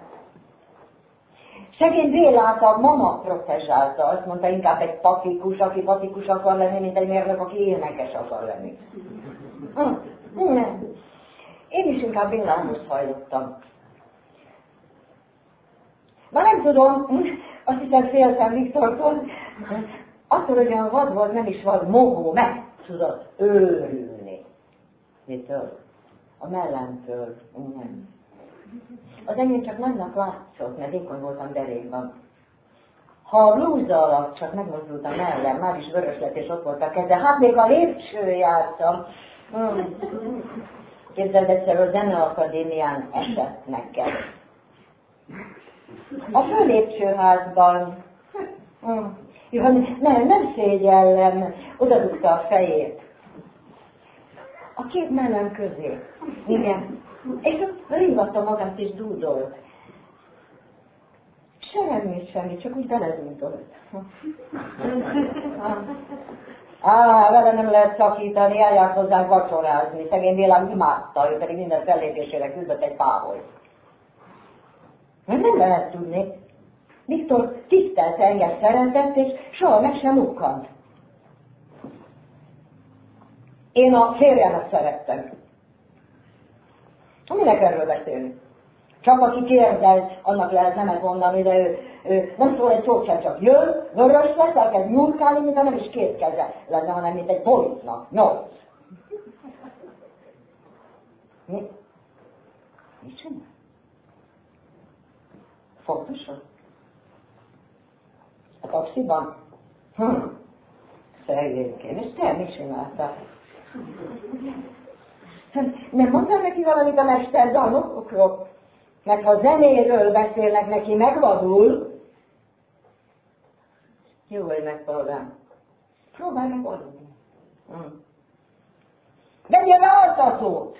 Szegény Bélát a mama protezsálta, azt mondta, inkább egy patikus, aki patikus akar lenni, mint egy mérnök, aki énekes akar lenni. Hm, nem. Én is inkább Bélához hajlottam. Már nem tudom, azt hiszem féltem Viktortól, attól, hogy olyan vad volt, nem is vad, mogó, meg tudott őrülni. Mitől? A mellemtől. Nem. Az enyém csak nagynak látszott, mert vékony voltam derékban. Ha a blúza alatt csak megmozdult a mellem, már is vörös lett, és ott volt a keze. Hát még a lépcső jártam. Hmm. Képzeld egyszer a Zeneakadémián esett nekem. A fölépcsőházban. Hmm. Jó, nem, nem szégyellem, oda dugta a fejét. A két mellem közé. Igen. És ott ringatta magát és dúdolt. Semmit, semmi, csak úgy beledúdolt. Á, vele nem lehet szakítani, eljárt hozzánk vacsorázni. Szegény Bélám imádta, ő pedig minden fellépésére küldött egy páholyt. Nem lehet tudni. Viktor tisztelt engem szeretett, és soha meg sem ukkant. Én a férjemet szerettem. Minek erről beszélni? Csak aki kérdez, annak lehet nemet mondani, de ő, ő nem szól egy szót sem, csak jön, vörös lesz, elkezd nyúlkálni, mint nem is két keze lenne, hanem mint egy bolitnak. Nyolc. Mi? Mit csinál? Fontosan? A taxiban? Hm. Szegénykém. És te mit csináltál? Nem mondtam neki valamit a mester dalokokról? Mert ha zenéről beszélnek neki, megvadul. Jó, hogy megpróbálom. Próbálj meg aludni. Hm. Vegyél le altatót!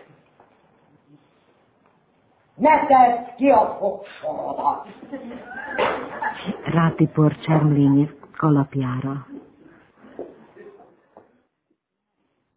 Ne tedd ki a fogsorodat! Rátipor Csermlényi kalapjára.